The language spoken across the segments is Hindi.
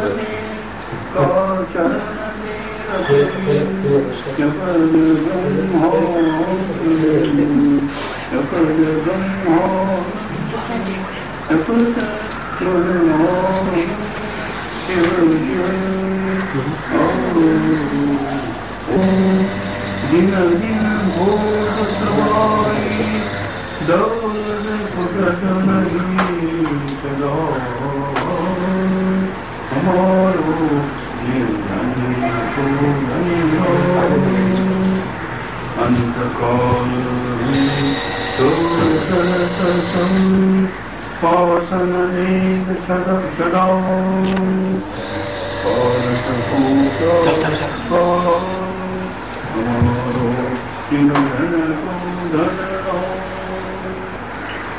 पार्वती काचन दिन दिन भोग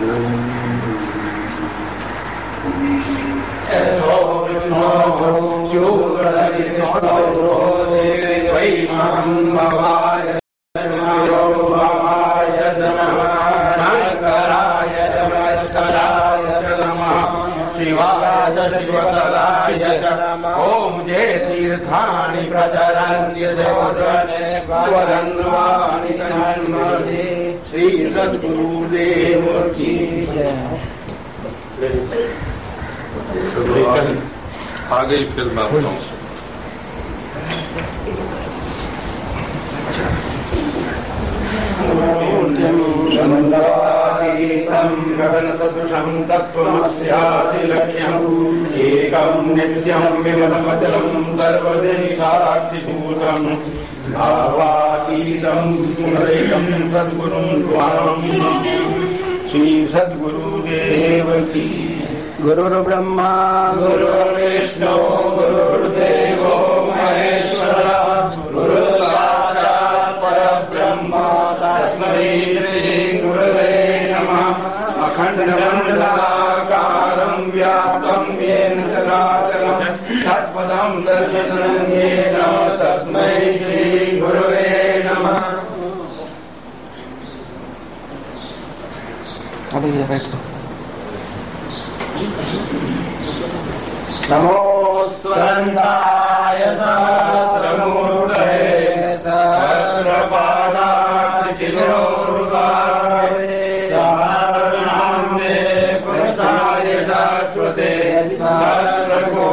सवाई पासन एक सदा हमारो चिरधन को ओम जय तीर्थानि प्रचरन्ति त्वदन्वानि तन्मसे श्री आ गई फिर मैं बताऊँ तत्त्वमस्यादिलक्ष्यम् एकं नित्यं विमलमचलं सर्वदेशाक्षिभूतम्। भावातीतं सुमदैकं सद्गुरुं त्वाम् श्रीसद्गुरुदेव की गुरुर्ब्रह्मा, गुरुर्विष्णु, गुरुर्देवो महेश्वर गुरु परब्रह्म, तस्मै श्री गुरवे नमः। अखण्डमण्डलाकारम् व्याप्तम् येन तत्पदम् नमः। सहस्रमूर्तये सहस्रनाम्ने शाश्वते सहस्रकोटियुगधारिणे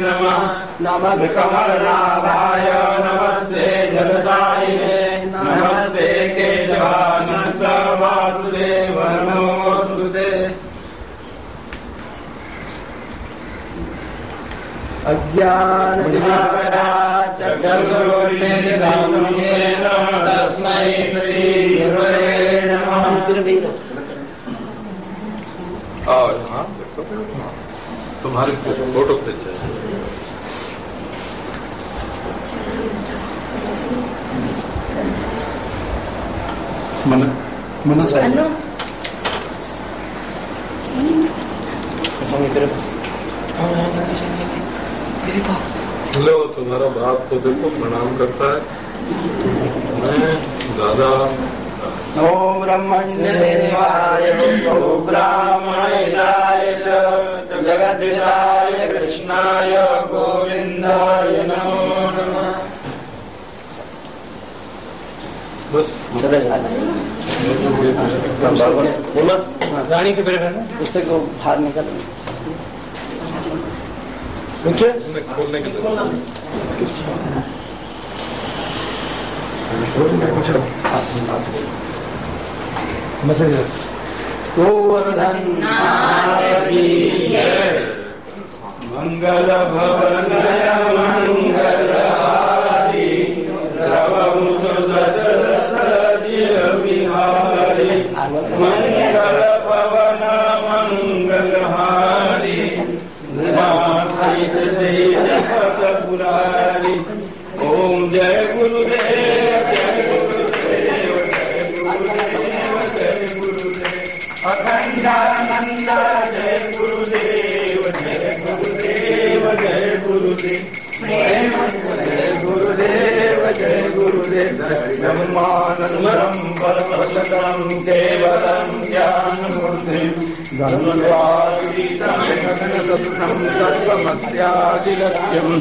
नमः। नमः। कमलनाभाय नमस्ते जलसायिने यहाँ देखो तुम्हारी फ़ोटो खींचे मन मन अनु लो तुम्हारा बाप तो देखो प्रणाम करता है। मैं दादा ॐ ब्रह्मण्यदेवाय ॐ ब्राह्मणेताय च जगद्विताय कृष्णाय गोविन्दाय नमो नमः। बस। रानी के पेड़ पुस्तक को बाहर निकल। लिए गोवर्धन मङ्गल भवनय मङ्गलहारी रवं सुदशरथदिय विहारी मङ्गल भवन मङ्गलहारी निरासहित जगत पुरारी ॐ जय गुरुदेव जय गुरुदेव जय गुरुदेव जय गुरुदेव अखण्डानन्द जय गुरुदेव जय गुरुदेव जय गुरुदेव जय गुरुदेव जय गुरुदेव ब्रह्मानन्दं परमसदं केवलं ज्ञानमूर्तिं धन्वातीतं गगनसदृशं सर्वमस्यादिलक्ष्यम्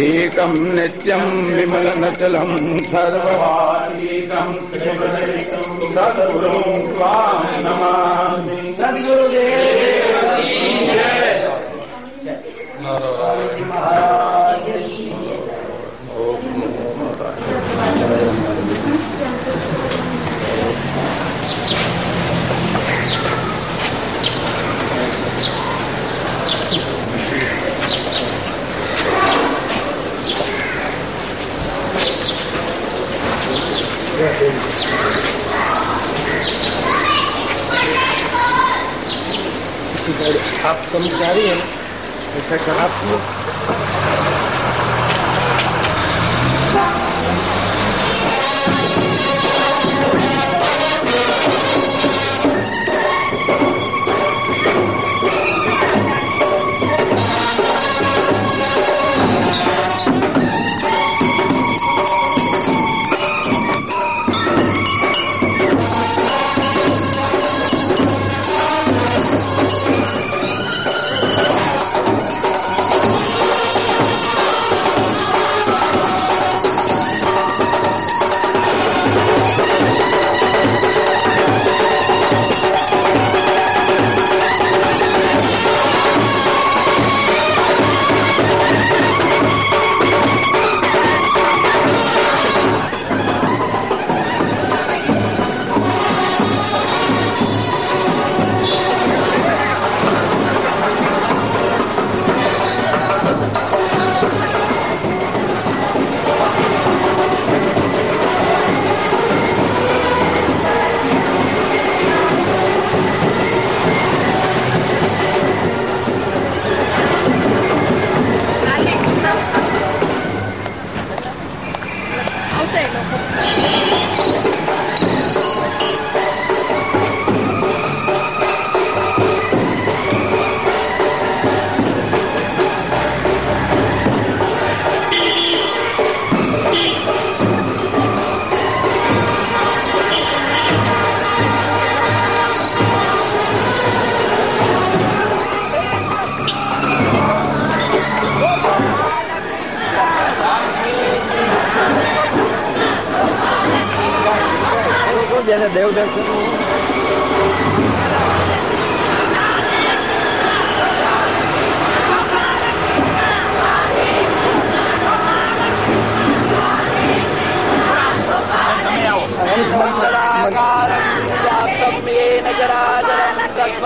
एकं नित्यं विमलनचलं सर्ववातीतं सद्गुरुं नमामि सद्गुरुदेव आप कर्मचारी हैं ऐसा कर आप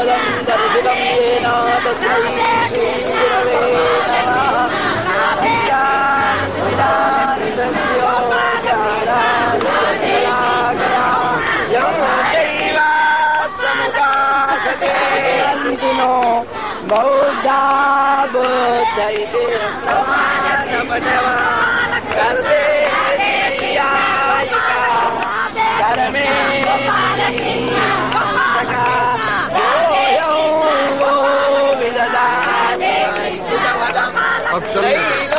पदं दर्शितं येन तस्मै श्रीगुरवे बौद्धा बुद्धैते करते कर्मे absolutamente.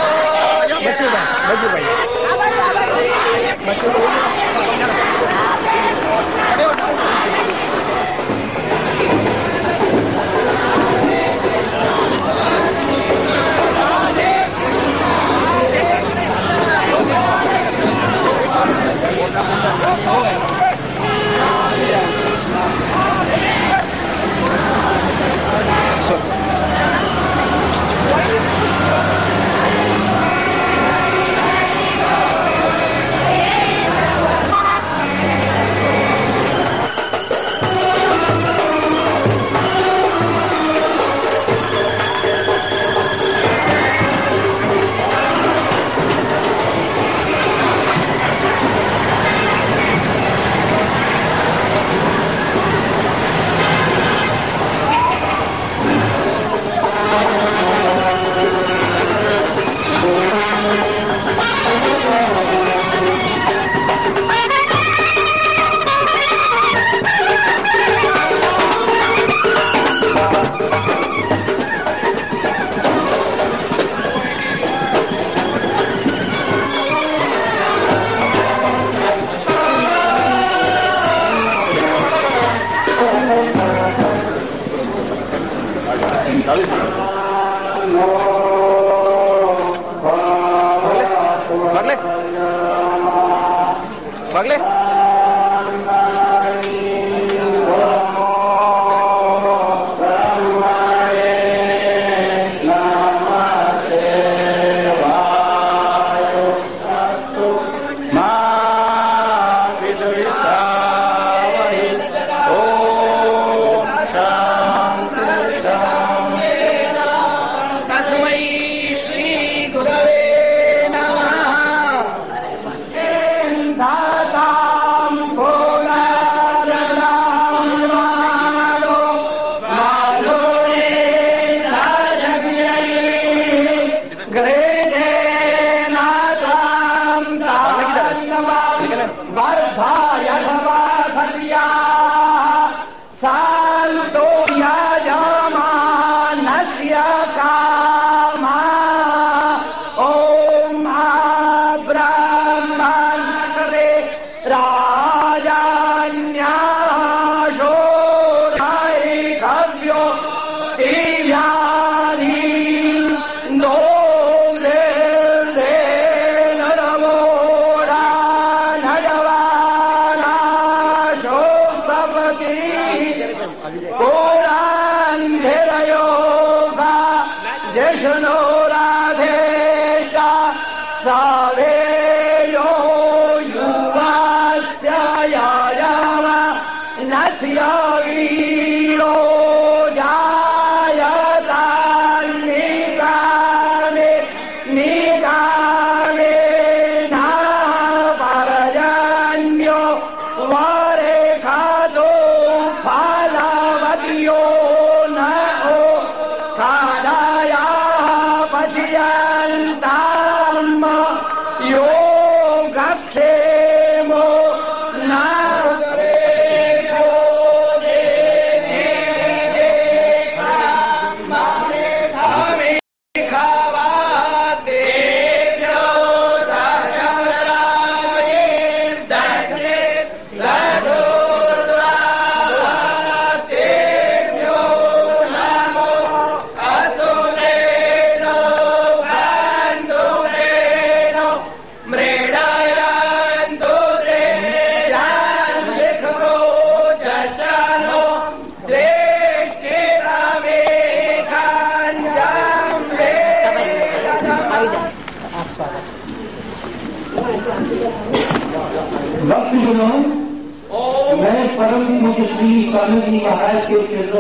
ਸਾਹ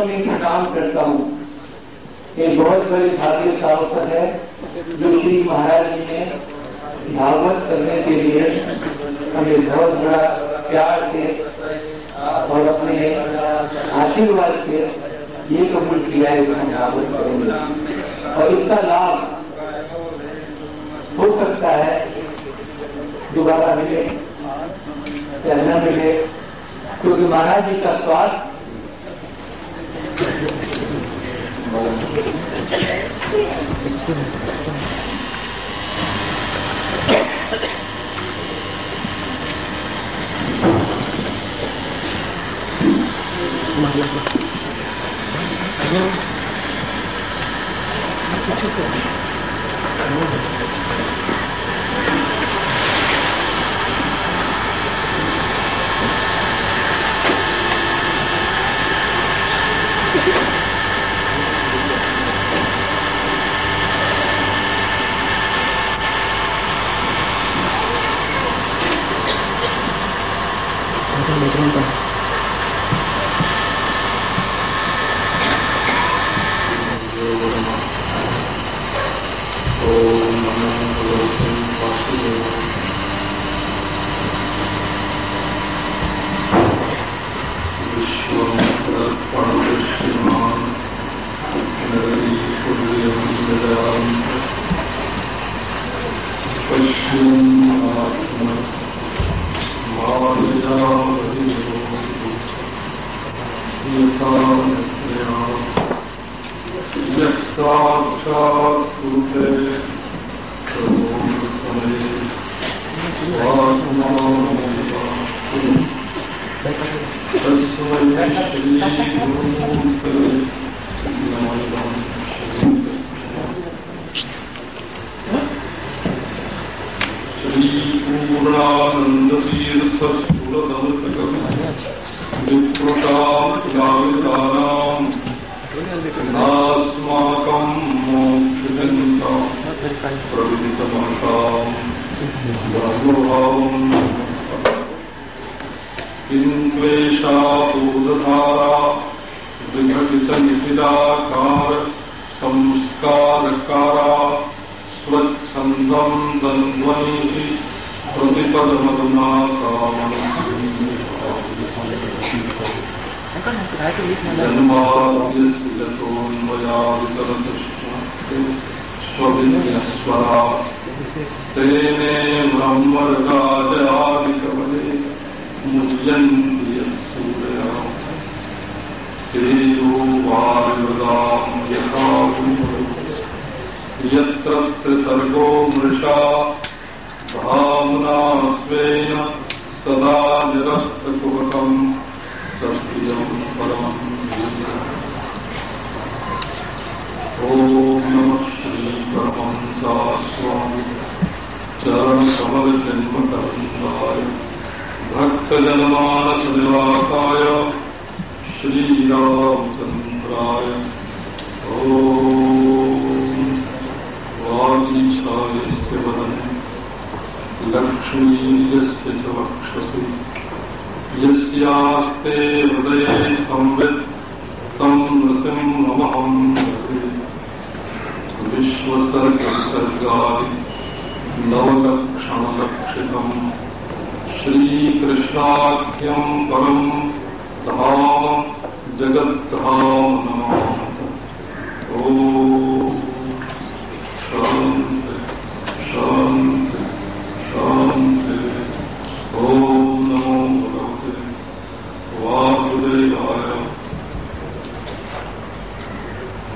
में प्रणाम करता हूँ। ये बहुत बड़ी का अवसर है, जो श्री महाराज जी ने भागवत करने के लिए हमें बहुत बड़ा प्यार से और अपने आशीर्वाद से ये कबूल किया है हम भागवत करेंगे। और इसका लाभ हो सकता है दोबारा मिले, या न मिले, क्योंकि महाराज जी का स्वास्थ्य ओम विघटितनिखिलाकार संस्कारकारा स्वच्छन्दम् दन्ध्वनिः प्रतिपदमधुना जन्माद्यस्वविन्यस्वरा तेने ब्रह्मर्गाजादिकवले मुह्यन्ति यत्र मृषा भावना स्वेन सदा निरस्तकुहकम् सत्प्रियम् परमम् ॐ नमः श्रीपरमंसास्वामि चरणकमलजन्मकरन्दाय भक्तजनमानसनिवासाय। श्रीरामचन्द्राय। वागीशायस्य वदने लक्ष्मीर्यस्य च वक्षसि। यस्यास्ते हृदये संवित्, तं नृसिंहमहं विश्वसर्गसर्गादि नवलक्षणलक्षितम्। श्रीकृष्णाख्यं परं धाम जगद्धाम नमामः ॐ शान्ति शान्ति शान्ति ॐ नमो भगवते वासुदेवाय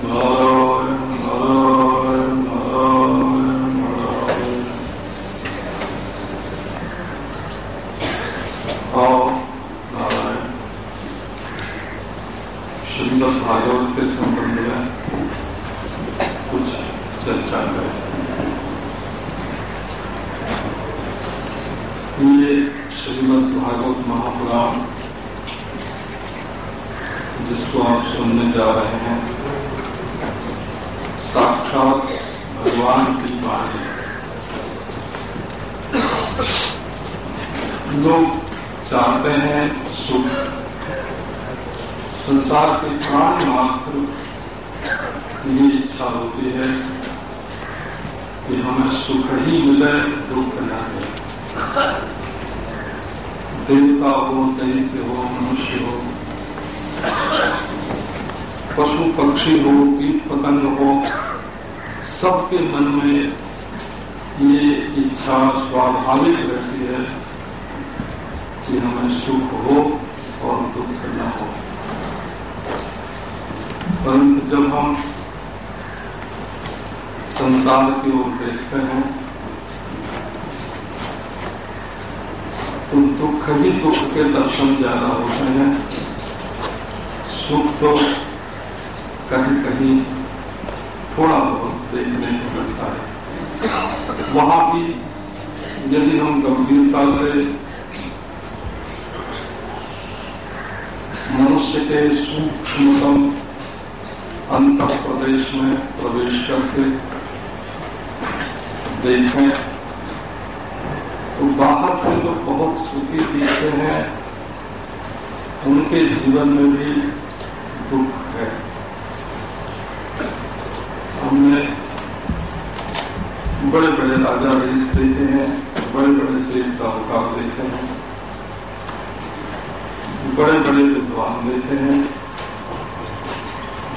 नारायण नारायण नारायण नारायण आओ नारायण श्रीमद भागवत के संबंध में कुछ चर्चा करें ये श्रीमद भागवत महापुराण जिसको आप सुनने जा रहे हैं साक्षात भगवान की वाणी लोग चाहते हैं सुख संसार के प्राण मात्र ये इच्छा होती है कि हमें सुख ही मिले दुख न मिले देवता हो दैत्य हो मनुष्य हो पशु पक्षी हो कीट पतंग हो सबके मन में ये इच्छा स्वाभाविक रहती है कि हमें सुख हो और दुख न हो परंतु जब हम संसार की ओर देखते हैं तो दुख के दर्शन ज़्यादा होते हैं। सुख तो कहीं कहीं थोड़ा बहुत देखने को मिलता है। वहाँ भी यदि हम गंभीरता से मनुष्य के सूक्ष्मतम अंत प्रदेश में प्रवेश करके देखें तो बाहर से जो बहुत सुखी दिखते हैं। उनके जीवन में भी दुख है। हमने बड़े बड़े राजा रईस देखे हैं बड़े बड़े श्रेष्ठ साहूकार देखे हैं। बड़े बड़े विद्वान देखे हैं।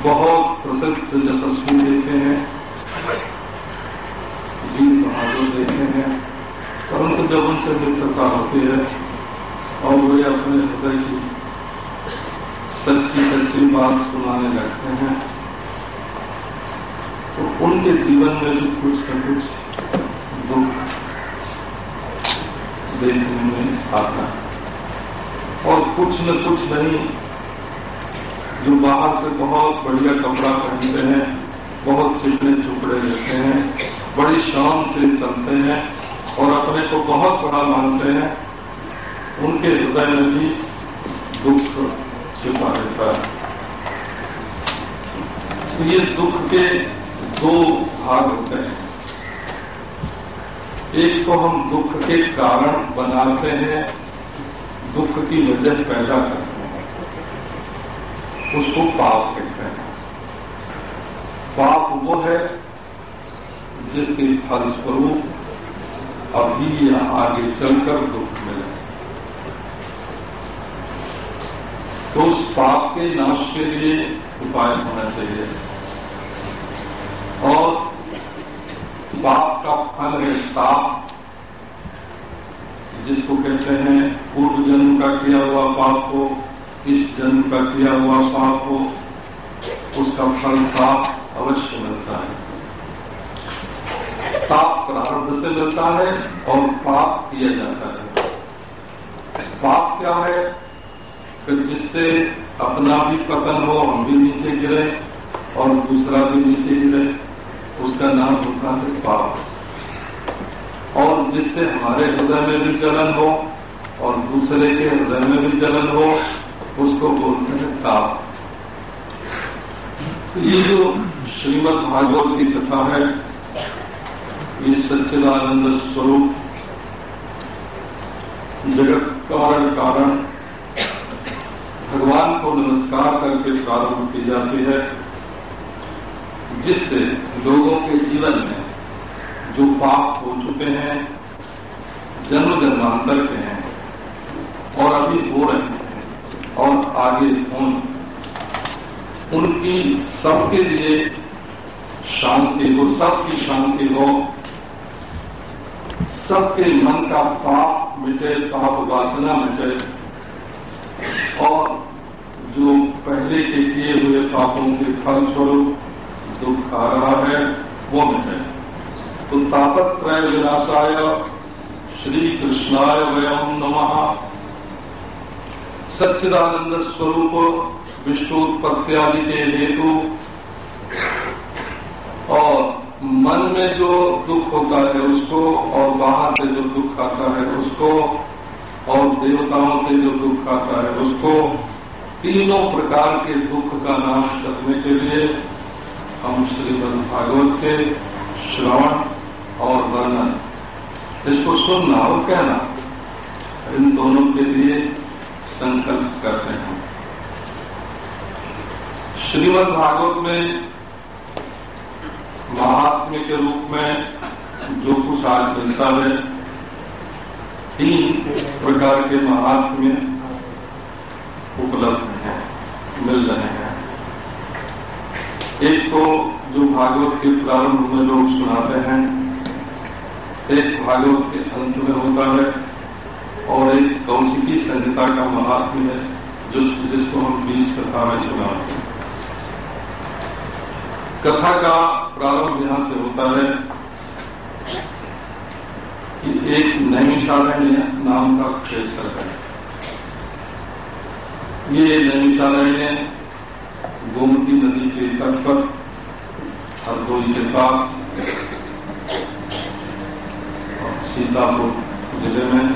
बहुत प्रसिद्ध यशस्वी देखे हैं। वीर बहादुर देखे हैं। जब उनसे मित्रता होती है और वे अपने हृदय की सच्ची सच्ची बात सुनाने लगते हैं। तो उनके जीवन में भी कुछ न कुछ दुख देखने में आता है। और कुछ न कुछ नहीं, जो बाहर से बहुत बढ़िया कपड़ा पहनते हैं, बहुत चिपड़े चुपड़े लेते हैं, बड़ी शान से चलते हैं और अपने को बहुत बड़ा मानते हैं। उनके हृदय में भी दुख छिपा रहता है। तो ये दुख के दो भाग होते हैं। एक तो हम दुख के कारण बनाते हैं, दुख की वजह पैदा करते हैं। उसको पाप कहते हैं। पाप वो है जिसके फलस्वरूप अभी या आगे चलकर दुख मिले। तो उस पाप के नाश के लिए उपाय होना चाहिए। और पाप का फल है ताप जिसको कहते हैं, पूर्व जन्म का किया हुआ पाप हो इस जन्म का किया हुआ पाप हो उसका फल ताप अवश्य मिलता है। ताप प्रारब्ध से मिलता है और पाप किया जाता है। पाप क्या है? कि जिससे अपना भी पतन हो, हम भी नीचे गिरे और दूसरा भी नीचे गिरे, उसका नाम होता है पाप। और जिससे हमारे हृदय में भी जलन हो और दूसरे के हृदय में भी जलन हो, उसको बोलते हैं ताप। तो ये जो श्रीमद भागवत की कथा है ये सच्चिदानंद स्वरूप जगत कारण कारण भगवान को नमस्कार करके प्रारंभ की जाती है, जिससे लोगों के जीवन में जो पाप हो चुके हैं, जन्म जन्मांतर के हैं और अभी हो रहे हैं और आगे होंगे उनकी सबके लिए शांति हो, सबकी शांति हो सबके मन का पाप मिटे, पाप वासना मिटे। और जो पहले के किए हुए पापों के फल स्वरूप दुख आ रहा है, वो मिटे। तो तापत्रय विनाशाय श्री कृष्णाय वयम नमः। सच्चिदानंद स्वरूप विश्वोत्पत्ति आदि के हेतु और मन में जो दुख होता है उसको और बाहर से जो दुख आता है उसको और देवताओं से जो दुख आता है उसको तीनों प्रकार के दुख का नाश करने के लिए हम श्रीमद भागवत के श्रवण और वर्णन। इसको सुनना और कहना, इन दोनों के लिए संकल्प करते हैं। श्रीमद भागवत में महात्म्य के रूप में जो कुछ आज मिलता है तीन प्रकार के महात्म्य उपलब्ध हैं मिल रहे हैं। एक तो जो भागवत के प्रारंभ में लोग सुनाते हैं एक भागवत के अंत में होता है और एक कौशिकी संहिता का महात्म्य है जिस, जिसको हम बीच कथा में सुनाते हैं। कथा का प्रारंभ यहाँ से होता है कि एक नैमिषारण्य नाम का क्षेत्र है। ये नैमिषारण्य गोमती नदी के तट पर, हरदोई के पास सीतापुर ज़िले में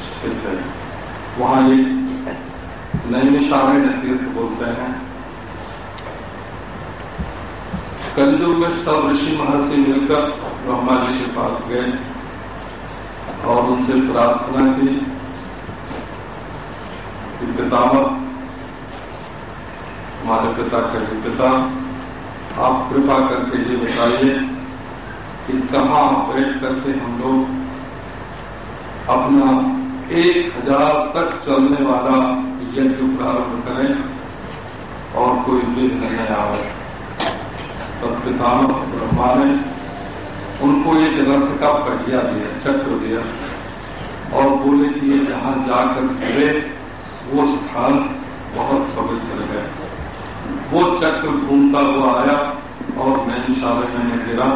स्थित है। वहाँ एक नैमिषारण्य तीर्थ बोलते हैं। कलयुग में सब ऋषि महर्षि मिलकर ब्रह्मा जी के पास गए और उनसे प्रार्थना की कि पितामह हमारे पिता के पिता, आप कृपा करके ये बताइए कि कहाँ बैठ करके हम लोग अपना एक हज़ार तक चलने वाला यज्ञ प्रारंभ करें और कोई विघ्न न आवे पितामह ब्रह्मा ने उनको ये रथ का पहिया दिया, चक्र दिया, और बोले कि ये जहाँ जाकर गिरे, वो स्थान बहुत पवित्र है। वो चक्र घूमता हुआ आया, और नैनशाला में गिरा,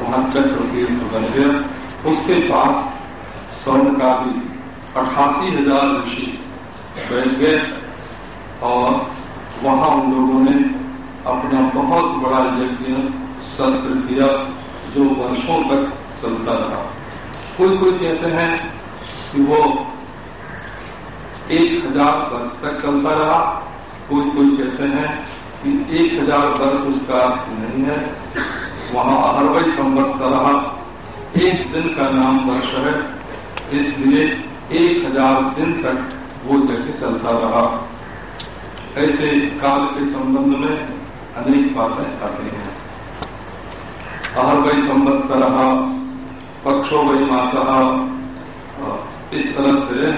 वहाँ चक्र तीर्थ बन गया। उसके पास स्वर्ण का भी अठासी हज़ार ऋषि बैठ गए, और वहाँ उन लोगों ने अपना बहुत बड़ा यज्ञ सत्र किया, जो वर्षों तक चलता रहा। कोई कोई कहते हैं कि वो एक हज़ार वर्ष तक चलता रहा। कोई कोई कहते हैं कि एक हज़ार वर्ष उसका नहीं है। वहाँ अरबई संवत्सर रहा। एक दिन का नाम वर्ष है। इसलिए एक हज़ार दिन तक वो यज्ञ चलता रहा। ऐसे काल के संबंध में अनेक बातें आती हैं। अहर वही संवत्सर पक्षो वही मासा इस तरह से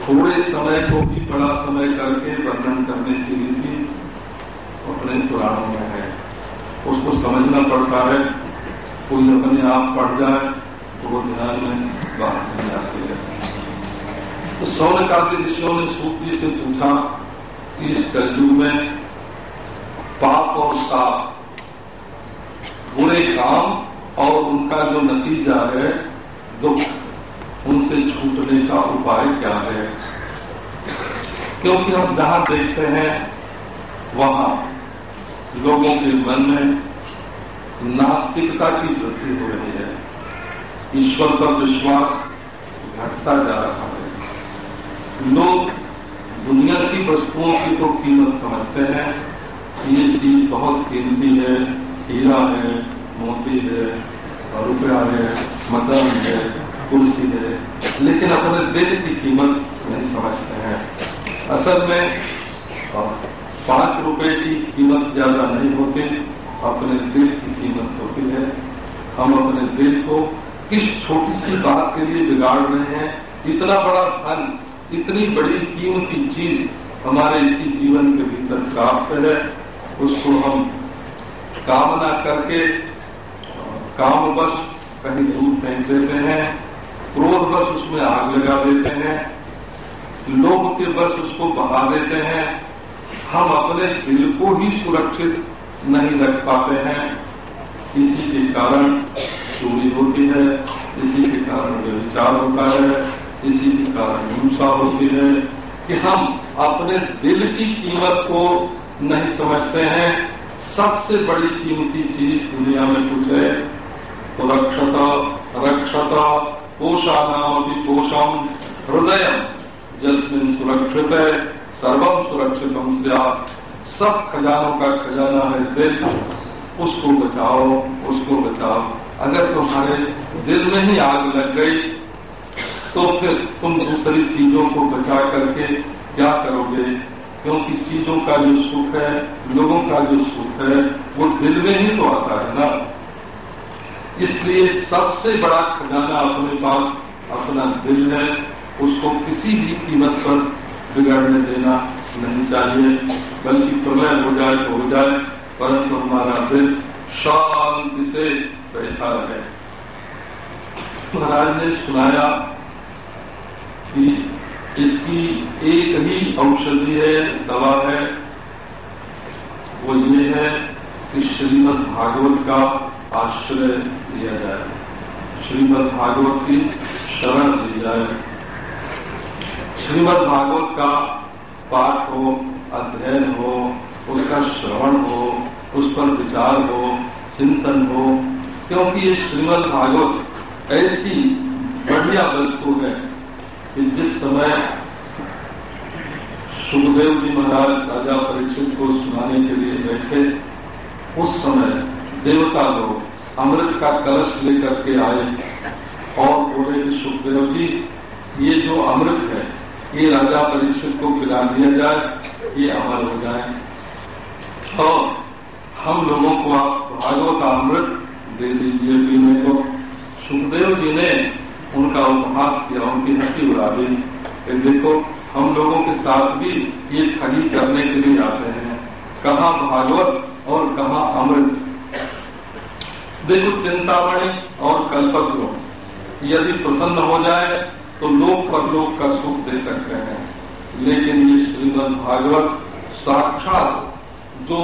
थोड़े समय को भी बड़ा समय करके वर्णन करने की रीति अपने पुराणों में है। उसको समझना पड़ता है, कोई अपने आप पढ़ जाए तो वो ध्यान में बात नहीं आती है। तो सौन काव्य ऋषियों ने सूत जी से पूछा कि इस कलयुग में पाप और साप। बुरे काम और उनका जो नतीजा है, दुख, उनसे छूटने का उपाय क्या है? क्योंकि हम जहाँ देखते हैं, वहाँ लोगों के मन में नास्तिकता की वृद्धि हो रही है। ईश्वर पर विश्वास घटता जा रहा है। लोग दुनिया की वस्तुओं की तो कीमत समझते हैं ये चीज़ बहुत कीमती है, हीरा है, मोती है, रुपया है मदन है, कुर्सी है। लेकिन अपने दिल की कीमत नहीं समझते हैं। असल में पाँच रुपए की कीमत ज़्यादा नहीं होती, अपने दिल की कीमत होती है। हम अपने दिल को किस छोटी सी बात के लिए बिगाड़ रहे हैं? इतना बड़ा धन, इतनी बड़ी कीमती चीज़ हमारे इसी जीवन के भीतर प्राप्त है। उसको हम कामना करके कामवश कहीं दूर फेंक देते हैं क्रोधवश उसमें आग लगा देते हैं, लोभ के वश उसको बहा देते हैं, हम अपने दिल को ही सुरक्षित नहीं रख पाते हैं। इसी के कारण चोरी होती है, इसी के कारण व्यविचार होता है, इसी के कारण हिंसा होती है कि हम अपने दिल की कीमत को नहीं समझते हैं। सबसे बड़ी कीमती चीज़ दुनिया में कुछ है। तो रक्षता रक्षता पोषा नाम भी पोषम हृदय, जसमिन सुरक्षित है सर्वम सुरक्षित सब खजानों का खजाना है दिल। उसको बचाओ उसको बचाओ। अगर तुम्हारे दिल में ही आग लग गई तो फिर तुम दूसरी चीज़ों को बचा करके क्या करोगे? क्योंकि चीज़ों का जो सुख है, लोगों का जो सुख है, वो दिल में ही तो आता है ना। इसलिए सबसे बड़ा खजाना अपने पास, अपना दिल है, उसको किसी भी कीमत पर बिगाड़ने देना नहीं चाहिए, बल्कि प्रलय हो जाए तो हो जाए, परंतु हमारा दिल शांति से बैठा रहे। महाराज ने सुनाया कि इसकी एक ही औषधि है, दवा है, वो ये है कि श्रीमद् भागवत का आश्रय लिया जाए। श्रीमद् भागवत की शरण ली जाए। श्रीमद् भागवत का पाठ हो, अध्ययन हो, उसका श्रवण हो, उस पर विचार हो, चिंतन हो, क्योंकि ये श्रीमद् भागवत ऐसी बढ़िया वस्तु है कि जिस समय सुखदेव जी महाराज राजा परीक्षित को सुनाने के लिए बैठे उस समय देवता लोग अमृत का कलश लेकर के आए और बोले कि सुखदेव जी, ये जो अमृत है, ये राजा परीक्षित को पिला दिया जाए, ये अमर हो जाए। और हम लोगों को आप भागवत अमृत दे दीजिए पीने को। सुखदेव जी ने उनका उपहास किया, उनकी हँसी उड़ा दी। देखो, हम लोगों के साथ भी ये ठगी करने के लिए आते हैं। कहा भागवत और कहा अमृत? देखो, चिंतामणि और कल्पद्रो यदि प्रसन्न हो जाए तो लोक परलोक का सुख दे सकते हैं। लेकिन ये श्रीमद भागवत साक्षात जो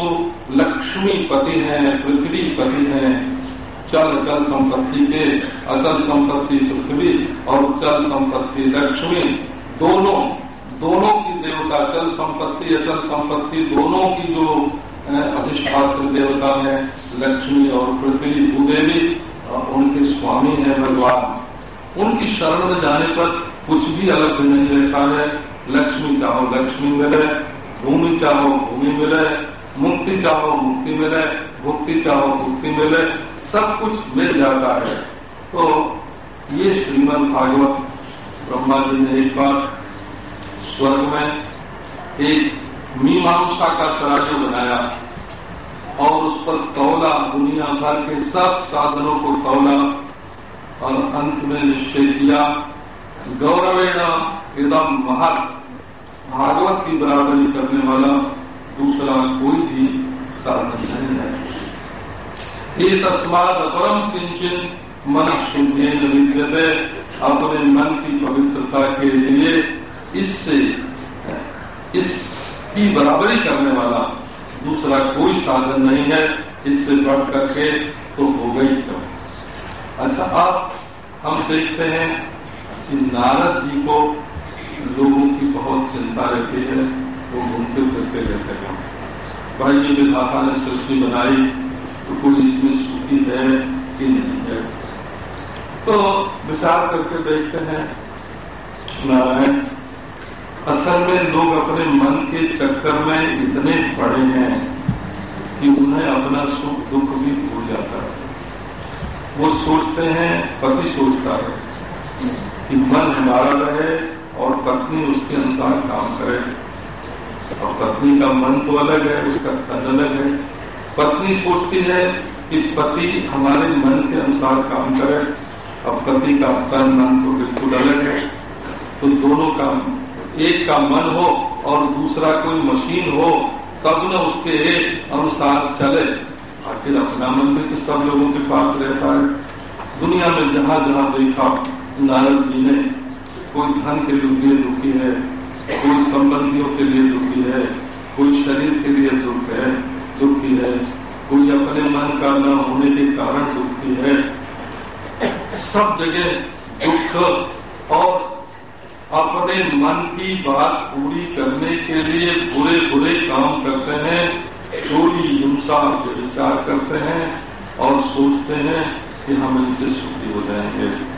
लक्ष्मी पति हैं पृथ्वी पति हैं चल चल संपत्ति के अचल संपत्ति पृथ्वी और चल संपत्ति लक्ष्मी। दोनों दोनों की देवता, चल संपत्ति, अचल संपत्ति, दोनों की जो अधिष्ठात्र देवता है, लक्ष्मी और पृथ्वी, भूदेवी उनके स्वामी है भगवान। उनकी शरण में जाने पर कुछ भी अलग नहीं रहता है। लक्ष्मी चाहो लक्ष्मी मिले, भूमि चाहो भूमि मिले, मुक्ति चाहो मुक्ति मिले, भुक्ति चाहो भुक्ति मिले सब कुछ मिल जाता है। तो ये श्रीमद भागवत ब्रह्मा जी ने एक बार स्वर्ग में एक मीमांसा का तराजू बनाया और उस पर तौला, दुनिया भर के सब साधनों को तौला और अंत में निश्चय किया, गौरवेण एकदम महत। भागवत की बराबरी करने वाला दूसरा कोई भी साधन नहीं है। ये तस्माद अपरम किंचन मन विद्यते अपने मन की पवित्रता के लिए इससे, इसकी बराबरी करने वाला दूसरा कोई साधन नहीं है, इससे बढ़ करके तो हो गई क्यों? अच्छा अब हम देखते हैं कि नारद जी को लोगों की बहुत चिंता रहती है, वो घूमते फिरते रहते हैं। भाई ये विधाता ने सृष्टि बनाई कोई इसमें सुखी है कि नहीं है? तो विचार करके देखते हैं, नारायण, असल में लोग अपने मन के चक्कर में इतने पड़े हैं कि उन्हें अपना सुख दुख भी भूल जाता है। वो सोचते हैं, पति सोचता है कि मन हमारा रहे और पत्नी उसके अनुसार काम करे। और पत्नी का मन तो अलग है, उसका तन अलग है। पत्नी सोचती है कि पति हमारे मन के अनुसार काम करे और पति का तन मन तो बिल्कुल अलग है। तो दोनों का, एक का मन हो और दूसरा कोई मशीन हो, तब न उसके अनुसार चले। आखिर अपना मन भी तो सब लोगों के पास रहता है। दुनिया में जहाँ जहाँ देखा, नारद जी ने, कोई धन के लिए दुखी है, कोई संबंधियों के लिए दुखी है, कोई शरीर के लिए दुख है। दुखी है। कोई अपने मन का न होने के कारण दुखी है। सब जगह दुख और अपने मन की बात पूरी करने के लिए बुरे बुरे काम करते हैं, चोरी, हिंसा विचार करते हैं और सोचते हैं कि हम इनसे सुखी हो जाएँगे।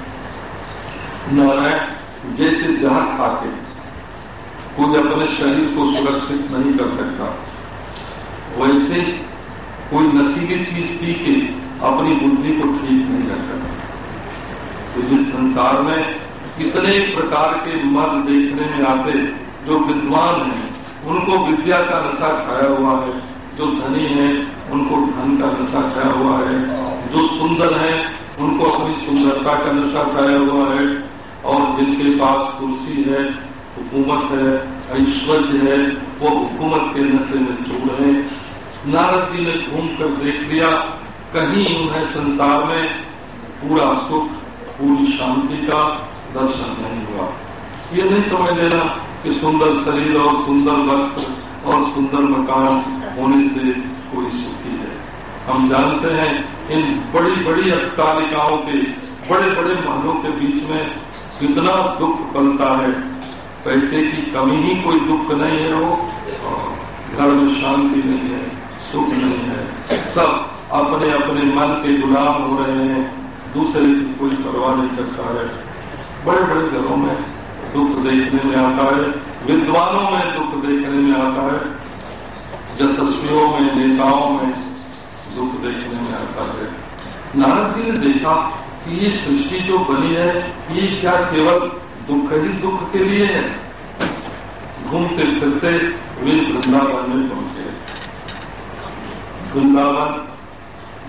नारायण, जैसे जहाँ खाते कोई अपने शरीर को सुरक्षित नहीं कर सकता। वैसे कोई नशीली चीज़ पी के अपनी बुद्धि को ठीक नहीं कर सकता। तो इस संसार में इतने प्रकार के मत देखने में आते जो विद्वान हैं, उनको विद्या का नशा छाया हुआ है, जो धनी है, उनको धन का नशा छाया हुआ है, जो सुंदर है, उनको अपनी सुंदरता का नशा छाया हुआ है, और जिनके पास कुर्सी है, हुकूमत है, ऐश्वर्य है, वो हुकूमत के नशे में चूड़ है। नारद जी ने घूम कर देख लिया, कहीं उन्हें संसार में पूरा सुख, पूरी शांति का दर्शन नहीं हुआ। ये नहीं समझ लेना कि सुंदर शरीर और सुंदर वस्त्र और सुंदर मकान होने से कोई सुखी है। हम जानते हैं, इन बड़ी बड़ी अट्टालिकाओं के बड़े बड़े महलों के बीच में कितना दुख बनता है। पैसे की कमी ही कोई दुख नहीं है, वो घर में शांति नहीं है। सुख नहीं है। सब अपने अपने मन के गुलाम हो रहे हैं। दूसरे की कोई परवाह नहीं करता है। बड़े बड़े घरों में दुख देखने में आता है। विद्वानों में दुख देखने में आता है। यशस्वियों में, नेताओं में दुख देखने में आता है। नारद जी ने देखा कि ये सृष्टि जो बनी है, ये क्या केवल दुख ही दुख के लिए है? घूमते फिरते वे वृंदावन में पहुँचे। वृंदावन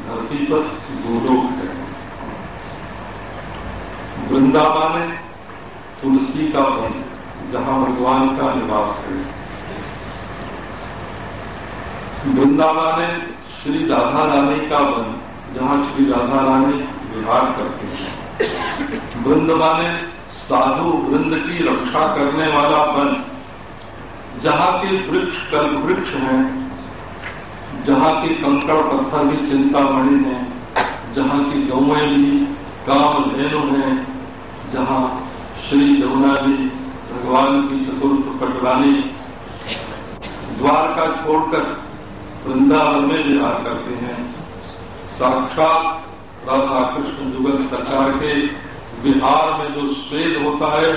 धरती पर गोलोक है वृंदावन है तुलसी का वन जहाँ भगवान का निवास है वृंदावन है श्री राधा रानी का वन जहाँ श्री राधा रानी विहार करते हैं वृंदावन साधु वृंद की रक्षा करने वाला वन जहाँ के वृक्ष कल वृक्ष हैं जहाँ के कंकड़ पत्थर भी चिंतामणि है, जहाँ की गौएँ भी काम धेनु है, जहाँ श्री यमुना जी भगवान की चतुर्थ पटरानी द्वारका छोड़कर वृंदावन में विहार करते हैं। साक्षात राधा कृष्ण जुगल सरकार के बिहार में जो स्वेद होता है,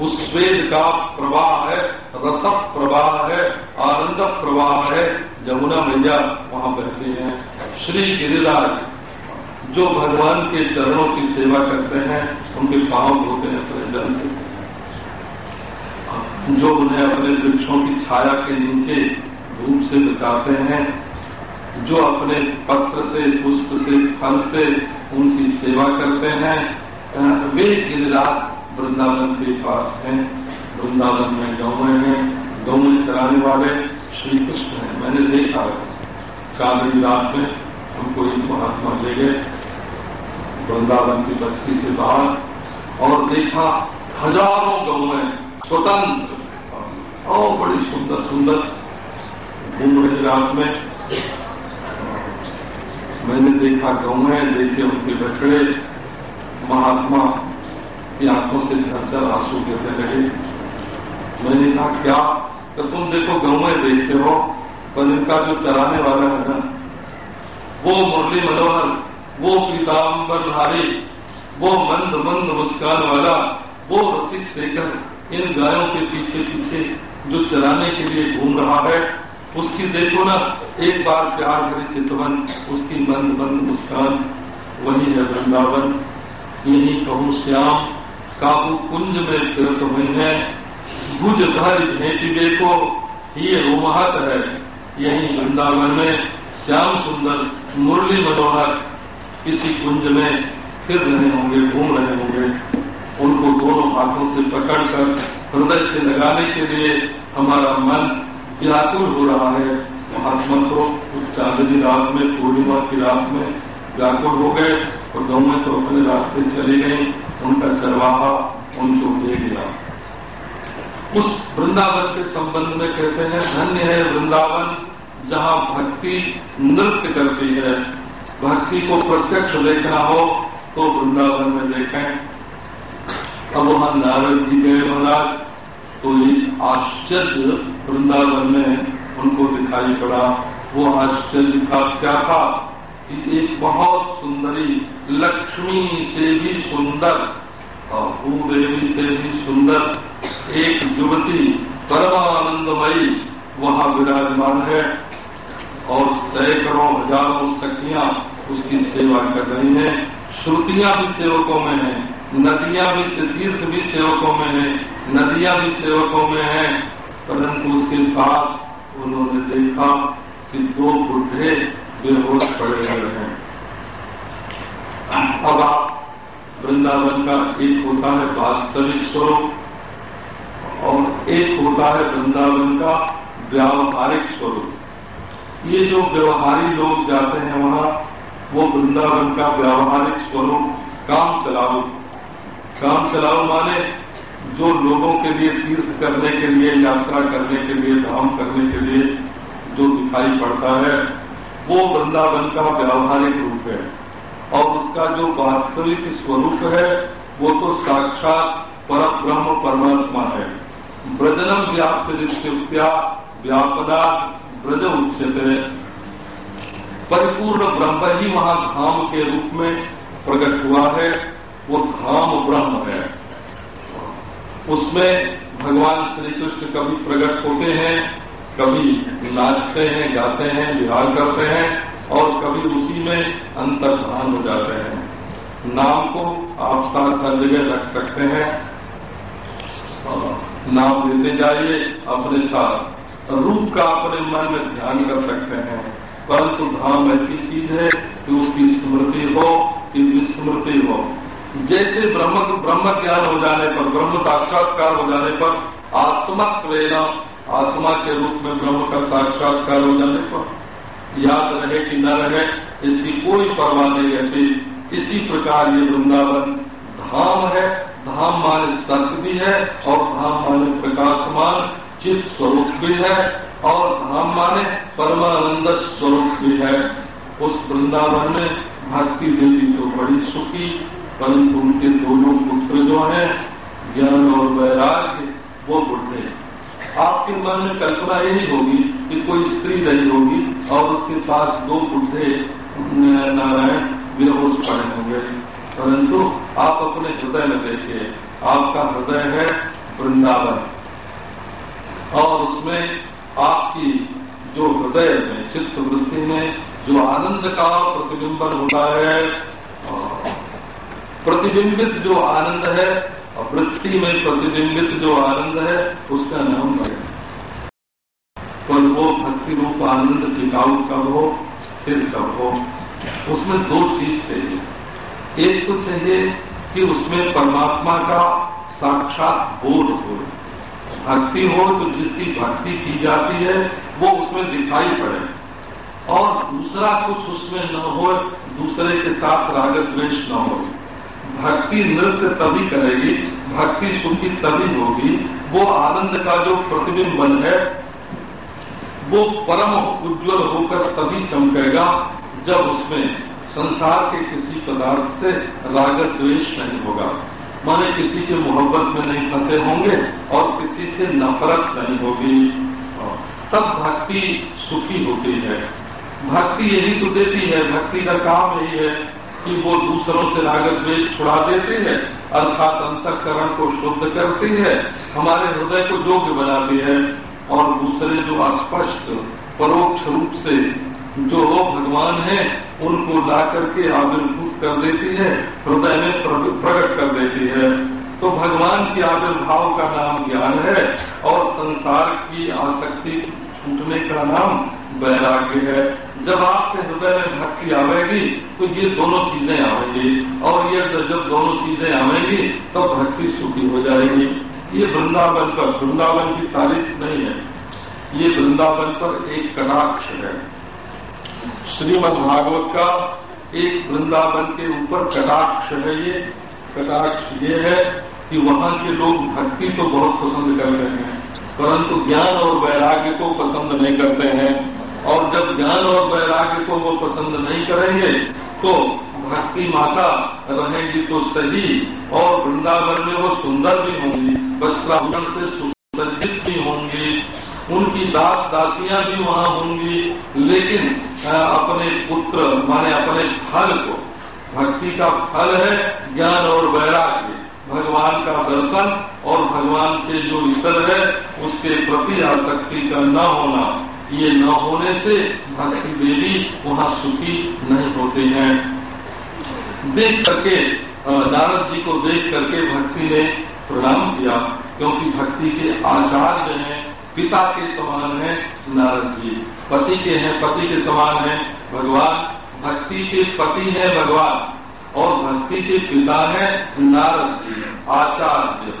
उस स्वेद का प्रवाह है रसक प्रवाह है, आनंद प्रवाह है जमुना मैया वहाँ बहती हैं। श्री गिरिराज, जो भगवान के चरणों की सेवा करते हैं, उनके पाँव धोते हैं अपने जल से। जो उन्हें अपने वृक्षों की छाया के नीचे धूप से बचाते हैं, जो अपने पत्र से, पुष्प से, फल से उनकी सेवा करते हैं, वे गिरिराज वृंदावन के पास हैं। वृंदावन में गौएँ हैं। गौएँ चराने वाले श्री कृष्ण है मैंने देखा चांदी रात में हमको एक महात्मा ले गए, वृंदावन की बस्ती से बाहर, और देखा हज़ारों गौएँ स्वतंत्र, और बड़ी सुंदर सुंदर घूम रही रात में। मैंने देखा गौएँ देखे उनके बछड़े महात्मा की आँखों से झरझर आँसू गिरने लगे। मैंने कहा, क्या तो तुम देखो गौएँ देखते हो पर इनका जो चराने वाला है ना, वो मुरली मनोहर, वो पीताम्बर धारी वो मंद मंद मुस्कान वाला, वो रसिक शेखर, इन गायों के पीछे पीछे जो चराने के लिए घूम रहा है, उसकी देखो ना, एक बार प्यार करे चितवन, उसकी मंद मंद मुस्कान, वही है वृंदावन। यही कहूँ श्याम, काबू कुंज में फिरत हुई है। भुज धर भेटी देखो ये रोमहत है। यही वृंदावन में श्याम सुंदर मुरली मनोहर किसी कुंज में फिर रहे होंगे, घूम रहे होंगे। उनको दोनों हाथों से पकड़कर हृदय से लगाने के लिए हमारा मन व्याकुल हो रहा है। महात्मा तो उस चांदनी रात में, पूर्णिमा की रात में व्याकुल हो गए और गौएँ तो अपने रास्ते चले गई उनका चरवाहा उनको दे गया उस वृंदावन के संबंध में कहते हैं, धन्य है वृंदावन, जहाँ भक्ति नृत्य करती है। भक्ति को प्रत्यक्ष देखना हो तो वृंदावन में देखें। अब वहाँ नारद जी गए महाराज तो ये आश्चर्य वृंदावन में उनको दिखाई पड़ा। वो आश्चर्य का क्या था कि एक बहुत सुंदरी लक्ष्मी से भी सुंदर, और भूदेवी से भी सुंदर एक युवती परमानंदमयी वहाँ विराजमान है और सैकड़ों हज़ारों सखियाँ उसकी सेवा कर रही हैं। श्रुतियाँ भी सेवकों में हैं, नदियाँ भी तीर्थ भी सेवकों में है, नदियाँ भी सेवकों में है। परंतु उसके पास उन्होंने देखा कि दो बुढ़े बेहोश पड़े हुए हैं। अब आप वृंदावन का एक होता है वास्तविक स्वरूप। और एक होता है वृंदावन का व्यावहारिक स्वरूप। ये जो व्यवहारी लोग जाते हैं वहाँ, वो वृंदावन का व्यावहारिक स्वरूप काम चलाओ काम चलाओ माने जो लोगों के लिए तीर्थ करने के लिए, यात्रा करने के लिए, धाम करने के लिए जो दिखाई पड़ता है, वो वृंदावन का व्यावहारिक रूप है। और उसका जो वास्तविक स्वरूप है, वो तो साक्षात पर ब्रह्म परमात्मा है। ब्रजनम व्याप्तिया व्यापदा ब्रज उच्चते परिपूर्ण ब्रह्म ही वहाँ धाम के रूप में प्रकट हुआ है, वो धाम ब्रह्म है। उसमें भगवान श्री कृष्ण कभी प्रकट होते हैं, कभी नाचते हैं, गाते हैं, विहार करते हैं और कभी उसी में अंतर्धान हो जाते हैं। नाम को आप साथ हर जगह रख सकते हैं। नाम लेते जाइए अपने साथ। रूप का अपने मन में ध्यान कर सकते हैं, परंतु धाम ऐसी चीज़ है कि उसकी स्मृति हो कि विस्मृति हो। जैसे ब्रह्म ब्रह्म ज्ञान हो जाने पर, ब्रह्म साक्षात्कार हो जाने पर आत्मक प्रेरणा आत्मा के रूप में ब्रह्म का साक्षात्कार हो जाने पर, याद रहे कि न रहे, इसकी कोई परवाह नहीं रहती। इसी प्रकार ये वृंदावन धाम है धाम माने सत्य भी है और धाम माने प्रकाशमान चित स्वरूप भी है और धाम माने परमानंद स्वरूप भी है। उस वृंदावन में भक्ति देवी तो बड़ी सुखी, परंतु उनके दोनों पुत्र जो हैं, ज्ञान और वैराग्य, वो बुढ़े आपके मन में कल्पना यही होगी कि कोई स्त्री रही होगी और उसके पास दो बुढ़े नारायण बेहोश पड़े होंगे। परंतु आप अपने हृदय में देखिए, आपका हृदय है वृंदावन। और उसमें आपकी जो हृदय में चित्त वृत्ति में जो आनंद का प्रतिबिंबन होता है, प्रतिबिंबित जो आनंद है वृत्ति में प्रतिबिंबित जो आनंद है, उसका नाम है। पर वो भक्ति रूप आनंद टिकाऊ कब हो, स्थिर कब हो, उसमें दो चीज़ चाहिए। एक तो चाहिए कि उसमें परमात्मा का साक्षात बोध हो। भक्ति हो तो जिसकी भक्ति की जाती है, वो उसमें दिखाई पड़े। और दूसरा कुछ उसमें न हो, दूसरे के साथ राग द्वेष न हो। भक्ति नृत्य तभी करेगी, भक्ति सुखी तभी होगी। वो आनंद का जो प्रतिबिंबन है, वो परम उज्जवल होकर तभी चमकेगा जब उसमें संसार के किसी पदार्थ से राग द्वेष नहीं होगा। माने किसी के मोहब्बत में नहीं फंसे होंगे और किसी से नफरत नहीं होगी। तब भक्ति सुखी होती है। भक्ति यही तो देती है, भक्ति का काम यही है कि वो दूसरों से राग द्वेष छुड़ा देती है, अर्थात अंतकरण को शुद्ध करती है, हमारे हृदय को योग्य बनाती है और दूसरे जो अस्पष्ट, परोक्ष रूप से जो भगवान है, उनको ला करके आविर्भूत कर देती है, हृदय में प्रकट कर देती है। तो भगवान की आविर्भाव का नाम ज्ञान है और संसार की आसक्ति छूटने का नाम वैराग्य है। जब आपके हृदय में भक्ति आवेगी तो ये दोनों चीज़ें आवेगी और ये जब दोनों चीज़ें आवेगी तो भक्ति सुखी हो जाएगी। ये वृंदावन पर, वृंदावन की तारीफ़ नहीं है। ये वृंदावन पर एक कटाक्ष है। श्रीमद भागवत का एक वृंदावन के ऊपर कटाक्ष है ये। कटाक्ष ये है कि वहाँ के लोग भक्ति तो बहुत पसंद कर रहे हैं, परंतु ज्ञान और वैराग्य को पसंद नहीं करते हैं। और जब ज्ञान और वैराग्य को वो पसंद नहीं करेंगे तो भक्ति माता रहेगी तो सही और वृंदावन में वो सुंदर भी होंगी, वस्त्राभूषण से सुसज्जित भी होंगी, उनकी दास दासियाँ भी वहाँ होंगी। लेकिन अपने पुत्र, माने अपने फल को, भक्ति का फल है, ज्ञान और वैराग्य। भगवान का दर्शन और भगवान से जो ईश्वर है, उसके प्रति आसक्ति का न होना, ये न होने से भक्ति देवी वहाँ सुखी नहीं होते हैं। देख करके नारद जी को देख करके भक्ति ने प्रणाम किया, क्योंकि भक्ति के आचार्य हैं पिता के समान है, नारद जी। पति के हैं, पति के समान है, भगवान। भक्ति के पति है भगवान। और भक्ति के पिता है नारद जी, आचार्य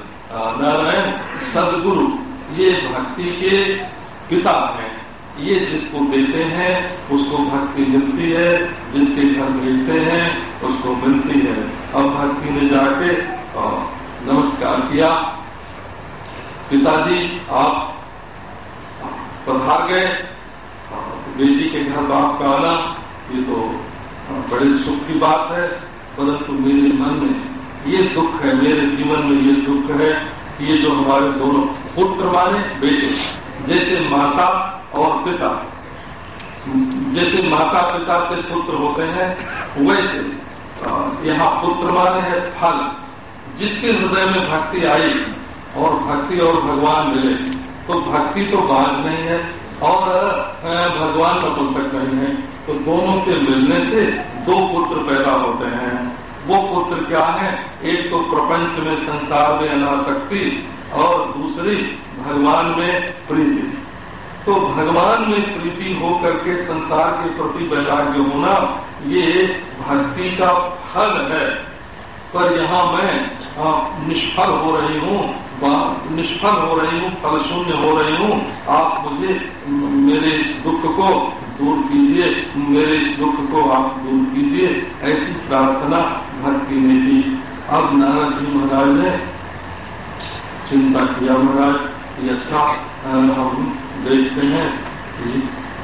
नारायण, सदगुरु। ये भक्ति के पिता हैं। ये जिसको देते हैं, उसको भक्ति मिलती है। जिसके घर मिलते हैं, उसको मिलती है। अब भक्ति ने जाके नमस्कार किया। पिताजी, आप पधार गए। बेटी के घर बाप का आना ये तो बड़े सुख की बात है, परंतु मेरे मन में ये दुख है, मेरे जीवन में ये दुख है ये जो हमारे दोनों पुत्र माने बेटे, जैसे माता और पिता, जैसे माता पिता से पुत्र होते हैं, वैसे यहाँ पुत्र माने है फल, जिसके हृदय में भक्ति आई और भक्ति और भगवान मिले। तो भक्ति तो बाज नहीं है और भगवान का पुस्तक नहीं है तो दोनों के मिलने से दो पुत्र पैदा होते हैं। वो पुत्र क्या है? एक तो प्रपंच में संसार में अनाशक्ति और दूसरी भगवान में प्रीति। तो भगवान में प्रीति हो करके संसार के प्रति वैराग्य होना, ये भक्ति का फल है। पर यहाँ मैं निष्फल हो रही हूँ। निष्फल हो रही हूँ फल शून्य हो रही हूँ। आप मुझे, मेरे इस दुख को दूर कीजिए, मेरे इस दुख को आप दूर कीजिए, ऐसी प्रार्थना भक्ति ने की अब नारद जी महाराज ने चिंता किया महाराज ये अच्छा हम देखते हैं कि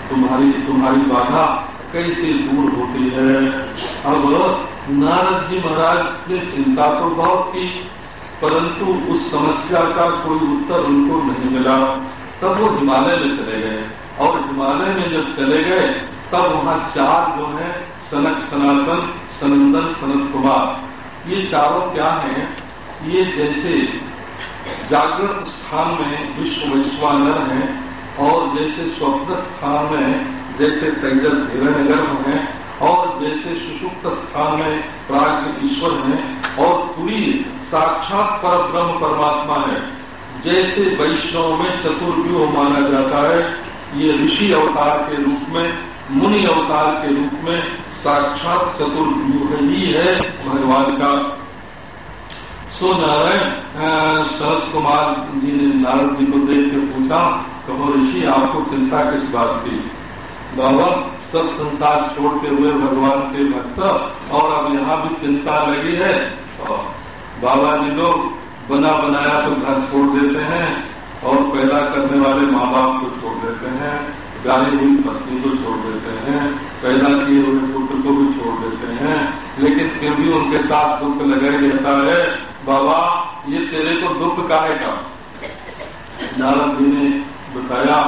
तुम्हारी तुम्हारी बाधा कैसे दूर होती है। अब नारद जी महाराज ने चिंता तो बहुत की परंतु उस समस्या का कोई उत्तर उनको नहीं मिला। तब वो हिमालय में चले गए। और हिमालय में जब चले गए, तब वहाँ चार जो है, सनक सनातन, सनंदन सनत कुमार ये चारों क्या हैं? ये जैसे जागृत स्थान में विश्व वैश्वानर हैं और जैसे स्वप्न स्थान में जैसे तेजस हिरण गर्भ है और जैसे सुषुप्त स्थान में प्राग ईश्वर है और पूरी साक्षात पर ब्रह्म परमात्मा है। जैसे वैष्णव में चतुर्व्यूह माना जाता है, ये ऋषि अवतार के रूप में, मुनि अवतार के रूप में साक्षात चतुर्व्यूह ही है भगवान का। सो नारायण शरद कुमार जी ने नारद जी को देख के पूछा, कहो ऋषि, आपको चिंता किस बात की? बाबा, सब संसार छोड़ते हुए भगवान के भक्त, और अब यहाँ भी चिंता लगी है। बाबा जी लोग बना बनाया तो घर छोड़ देते हैं और पैदा करने वाले माँ बाप को छोड़ देते हैं, गाली हुई पत्नी को छोड़ देते हैं, पैदा किए हुए पुत्र को भी छोड़ देते हैं। लेकिन फिर भी उनके साथ दुख लगा ही रहता है, बाबा, ये तेरे को दुख काहे का? नारद जी ने बताया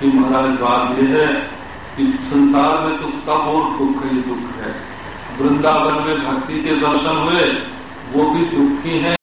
कि महाराज बात यह है कि संसार में तो सब और दुख ही दुख है। वृंदावन में भक्ति के दर्शन हुए वो भी दुखी हैं।